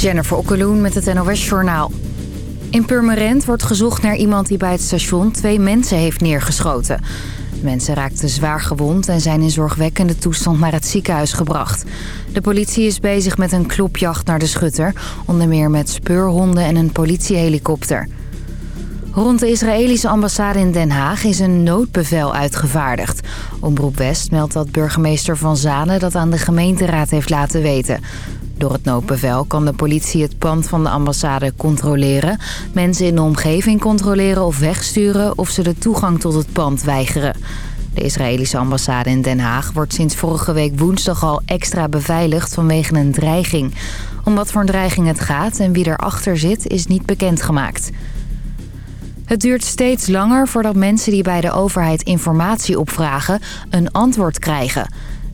Jennifer Okkeloen met het NOS Journaal. In Purmerend wordt gezocht naar iemand die bij het station twee mensen heeft neergeschoten. Mensen raakten zwaar gewond en zijn in zorgwekkende toestand naar het ziekenhuis gebracht. De politie is bezig met een klopjacht naar de schutter, onder meer met speurhonden en een politiehelikopter. Rond de Israëlische ambassade in Den Haag is een noodbevel uitgevaardigd. Omroep West meldt dat burgemeester Van Zanen dat aan de gemeenteraad heeft laten weten. Door het noodbevel kan de politie het pand van de ambassade controleren... mensen in de omgeving controleren of wegsturen... of ze de toegang tot het pand weigeren. De Israëlische ambassade in Den Haag wordt sinds vorige week woensdag al extra beveiligd vanwege een dreiging. Om wat voor een dreiging het gaat en wie erachter zit is niet bekendgemaakt. Het duurt steeds langer voordat mensen die bij de overheid informatie opvragen een antwoord krijgen...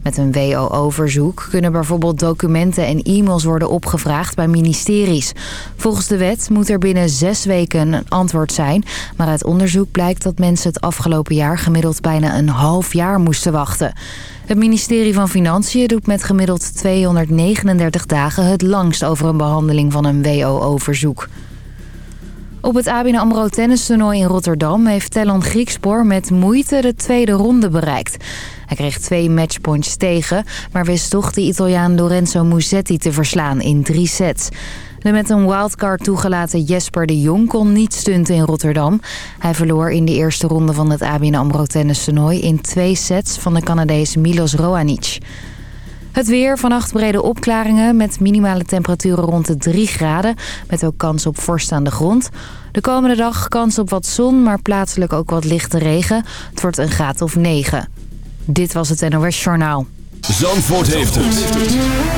Met een WO-verzoek kunnen bijvoorbeeld documenten en e-mails worden opgevraagd bij ministeries. Volgens de wet moet er binnen zes weken een antwoord zijn. Maar uit onderzoek blijkt dat mensen het afgelopen jaar gemiddeld bijna een half jaar moesten wachten. Het ministerie van Financiën doet met gemiddeld 239 dagen het langst over een behandeling van een WO-verzoek. Op het ABN AMRO tennistoernooi in Rotterdam heeft Telon Griekspoor met moeite de tweede ronde bereikt. Hij kreeg twee matchpoints tegen, maar wist toch de Italiaan Lorenzo Musetti te verslaan in drie sets. De met een wildcard toegelaten Jesper de Jong kon niet stunten in Rotterdam. Hij verloor in de eerste ronde van het ABN AMRO tennistoernooi in twee sets van de Canadees Milos Roanic. Het weer, vannacht brede opklaringen met minimale temperaturen rond de 3 graden. Met ook kans op vorst aan de grond. De komende dag kans op wat zon, maar plaatselijk ook wat lichte regen. Het wordt een graad of 9. Dit was het NOS Journaal. Zandvoort heeft het.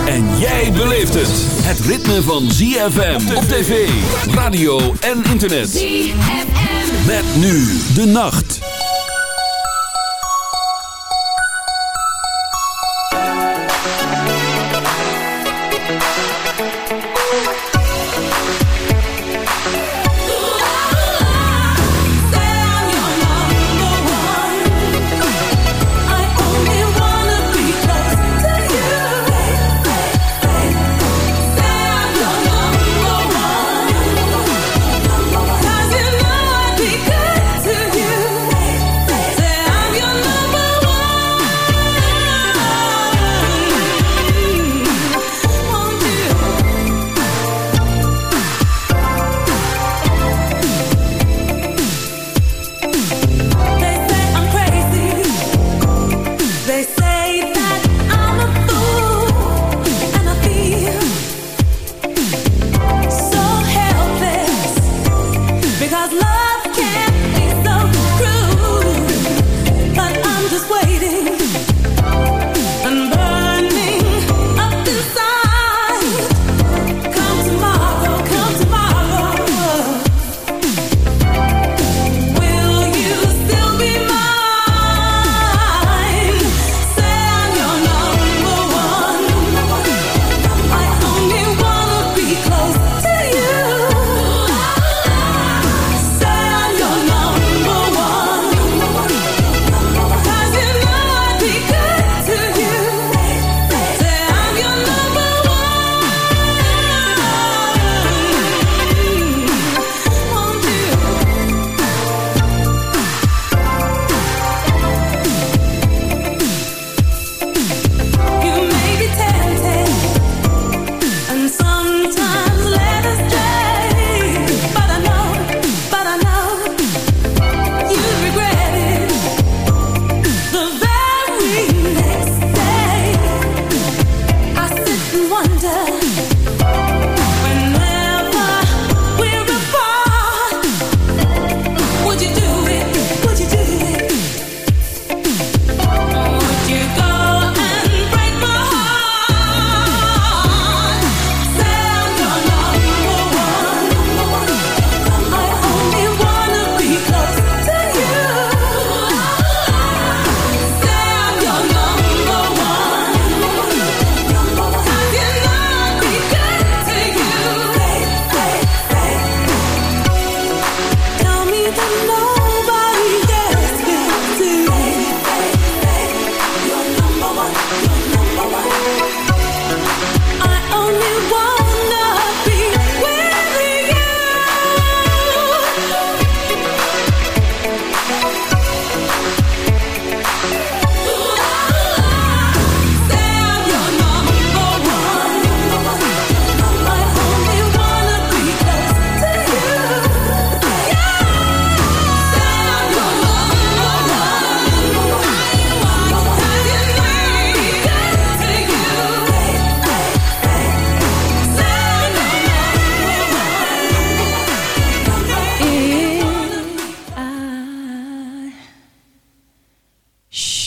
En jij beleeft het. Het ritme van ZFM op tv, radio en internet. ZFM. Met nu de nacht.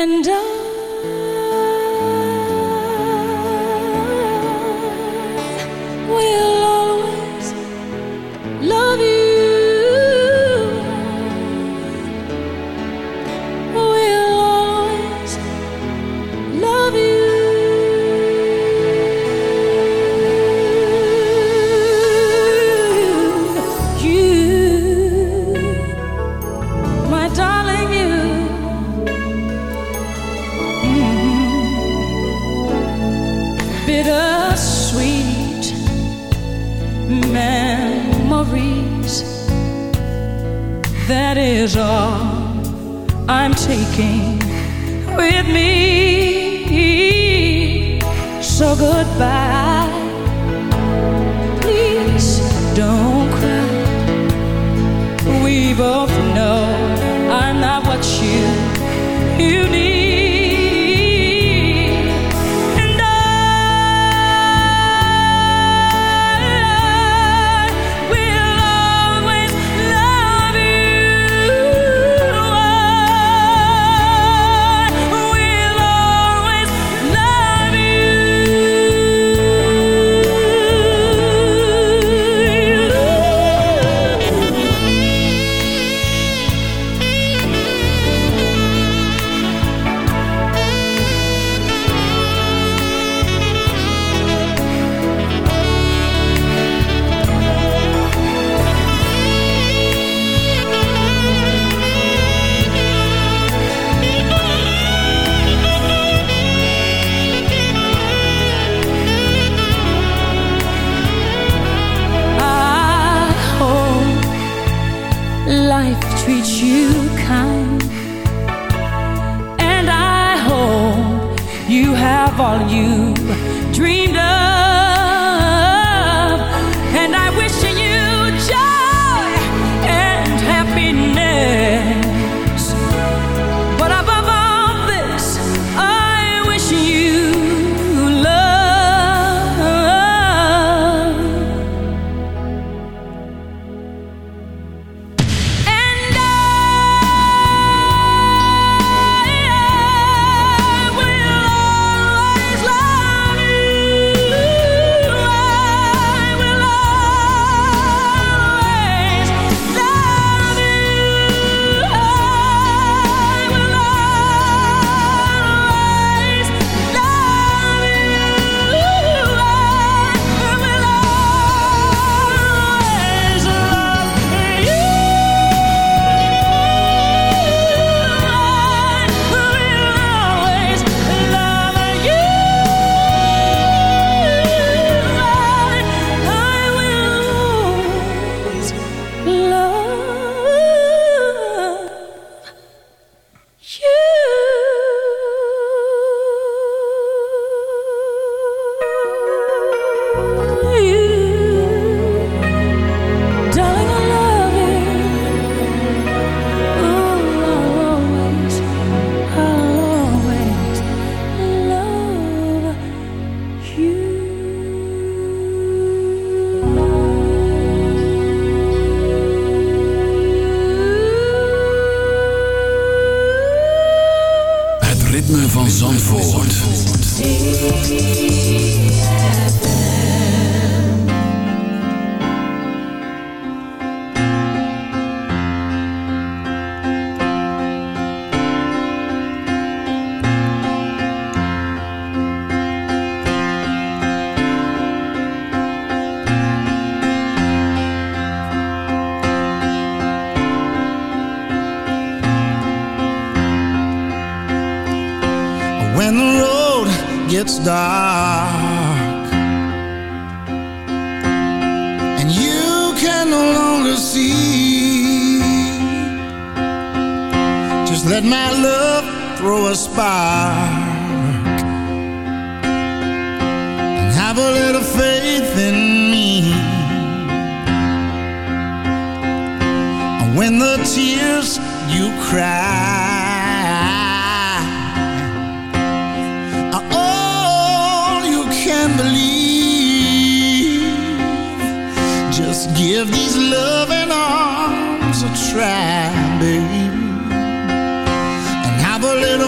And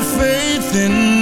faith in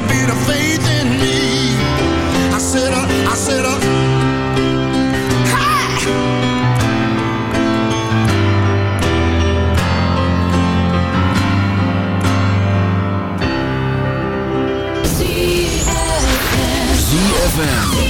little bit of faith in me. I said, uh, I said, uh! ZFM. ZFM.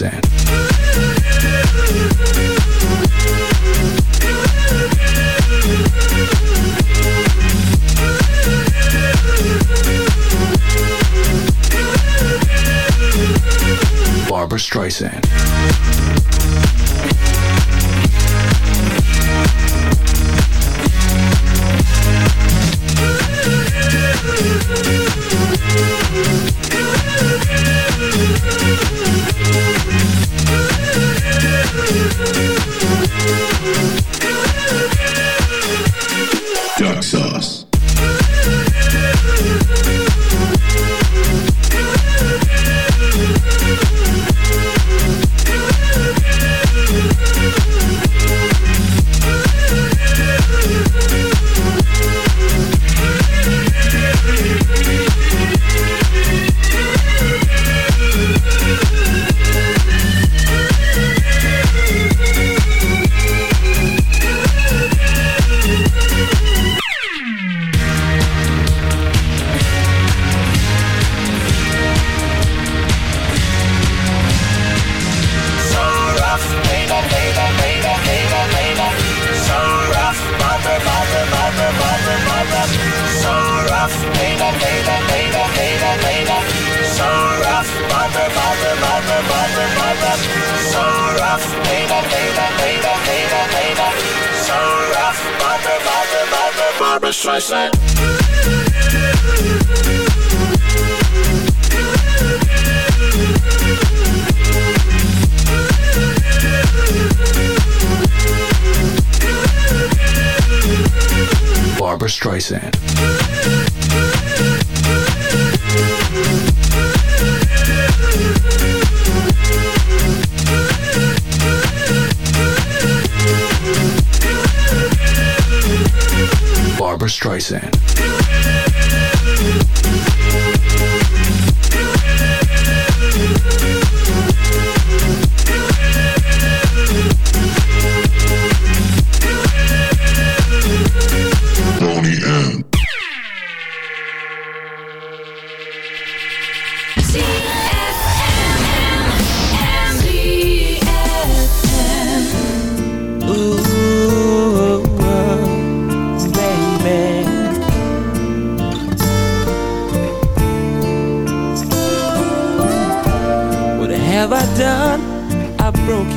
Barbara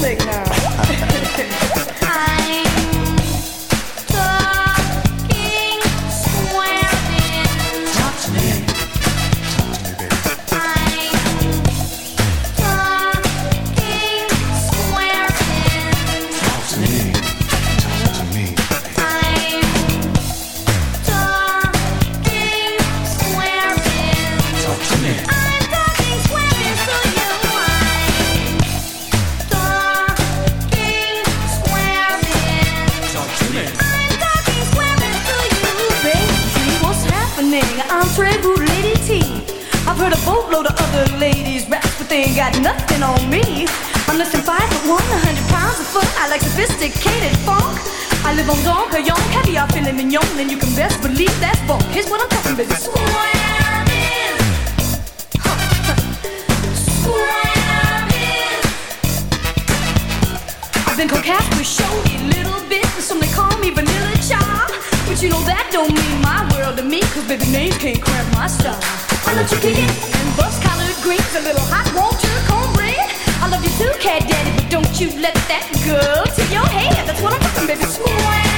public now. got nothing on me. I'm less than five foot one, a hundred pounds of foot. I like sophisticated funk. I live on Dom Perignon, caviar, filet mignon, and you can best believe that funk. Here's what I'm talking about. Swamming. Huh. Swamming. I've been coquette with showy little bit, and some they call me vanilla child. But you know that don't mean my world to me, cause baby names can't cramp my style. I love chicken and bus collared, greens, a little hot water love you too, cat daddy, but don't you let that go to your head. That's what I'm talking, baby. Swag.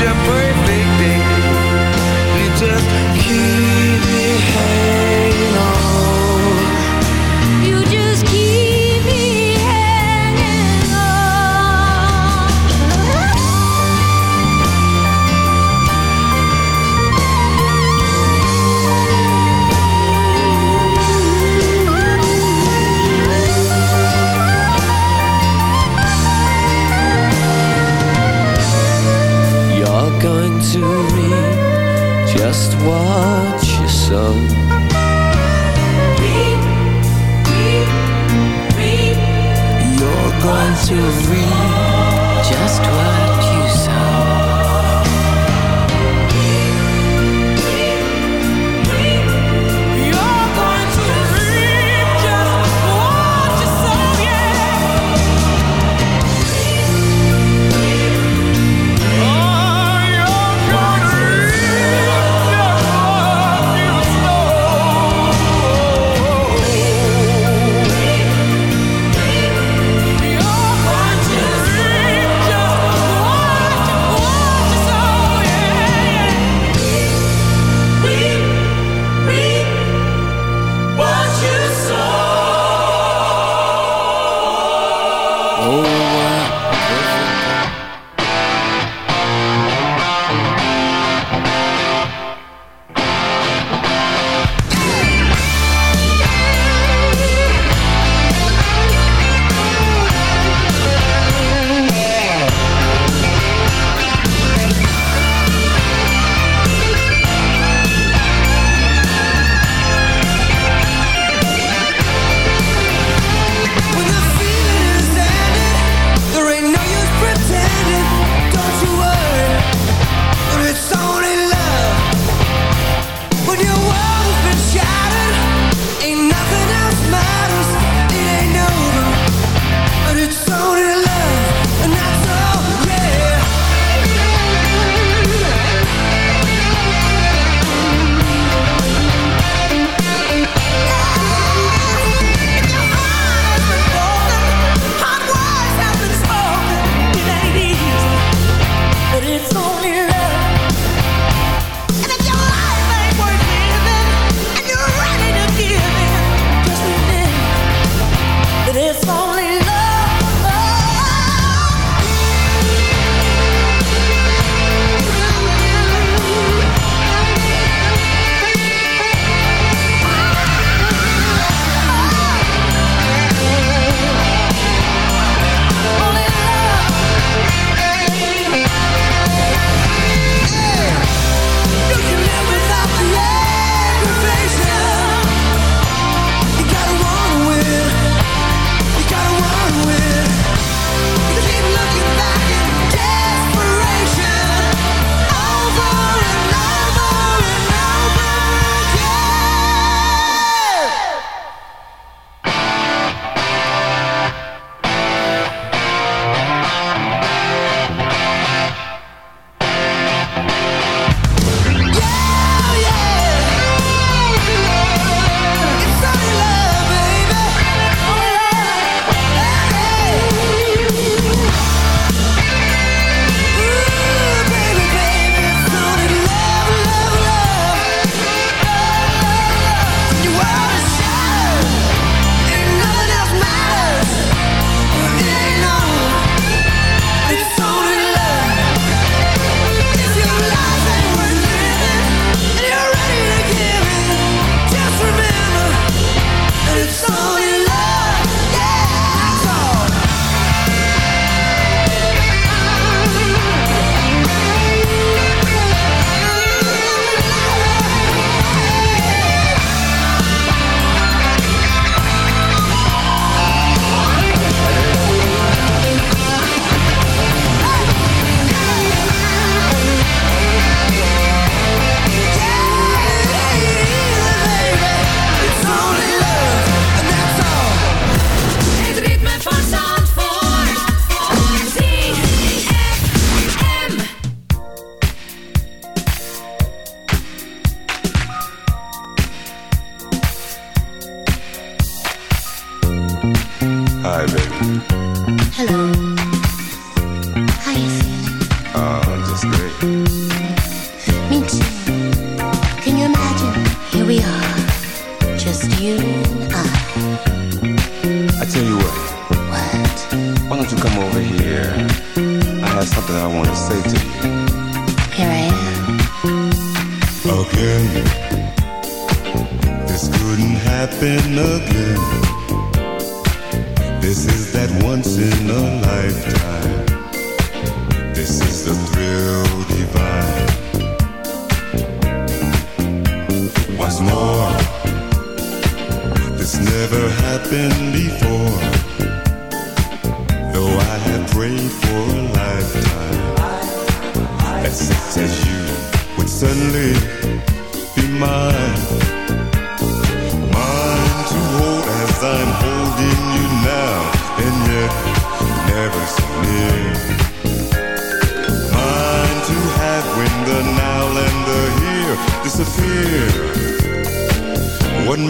such a perfect day. You just keep me hanging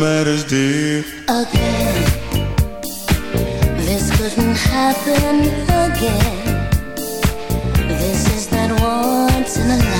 matters dear. Again. This couldn't happen again. This is that once in a life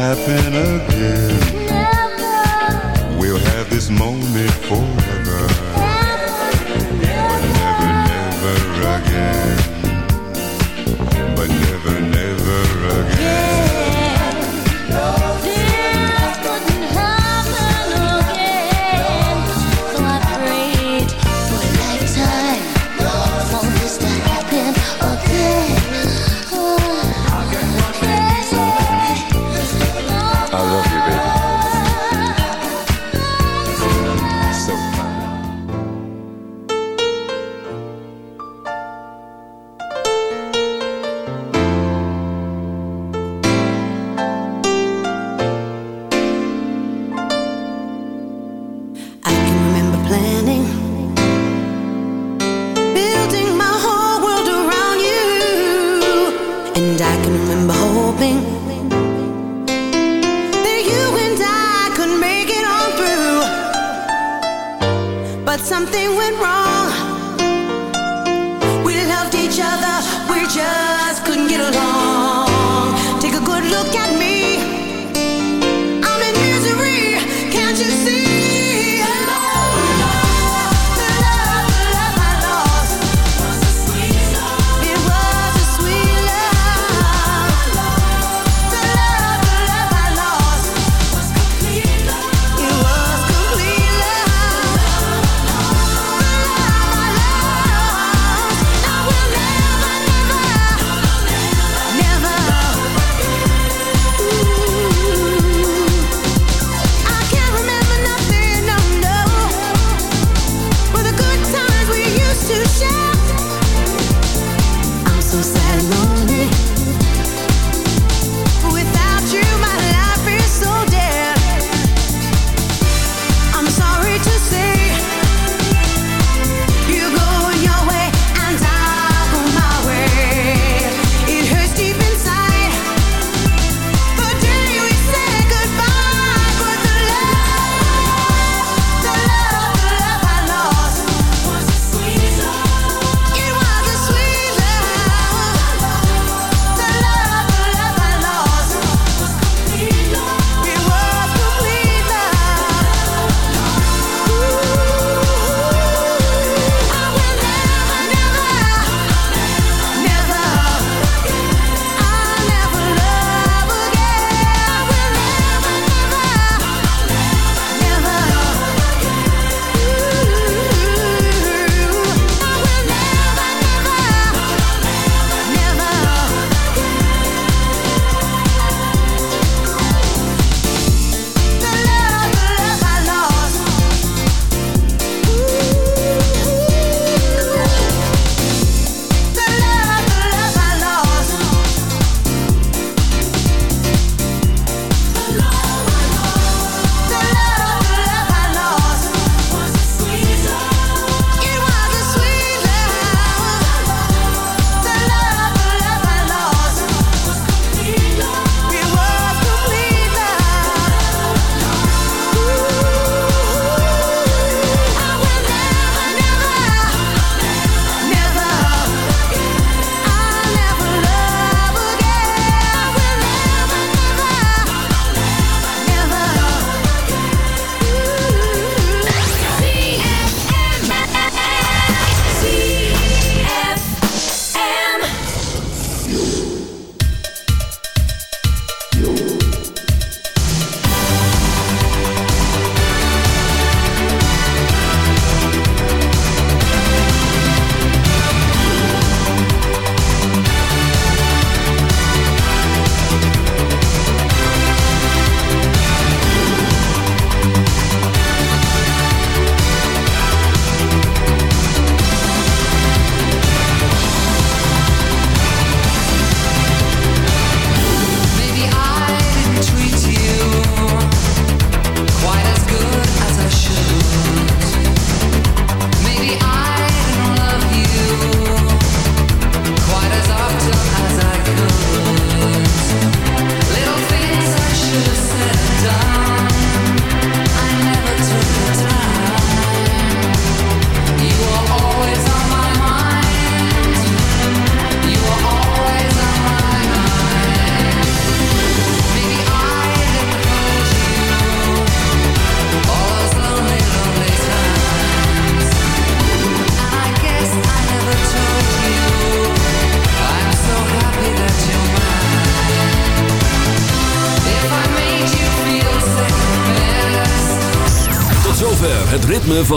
happen again.